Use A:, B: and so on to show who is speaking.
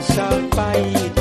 A: Sampaio.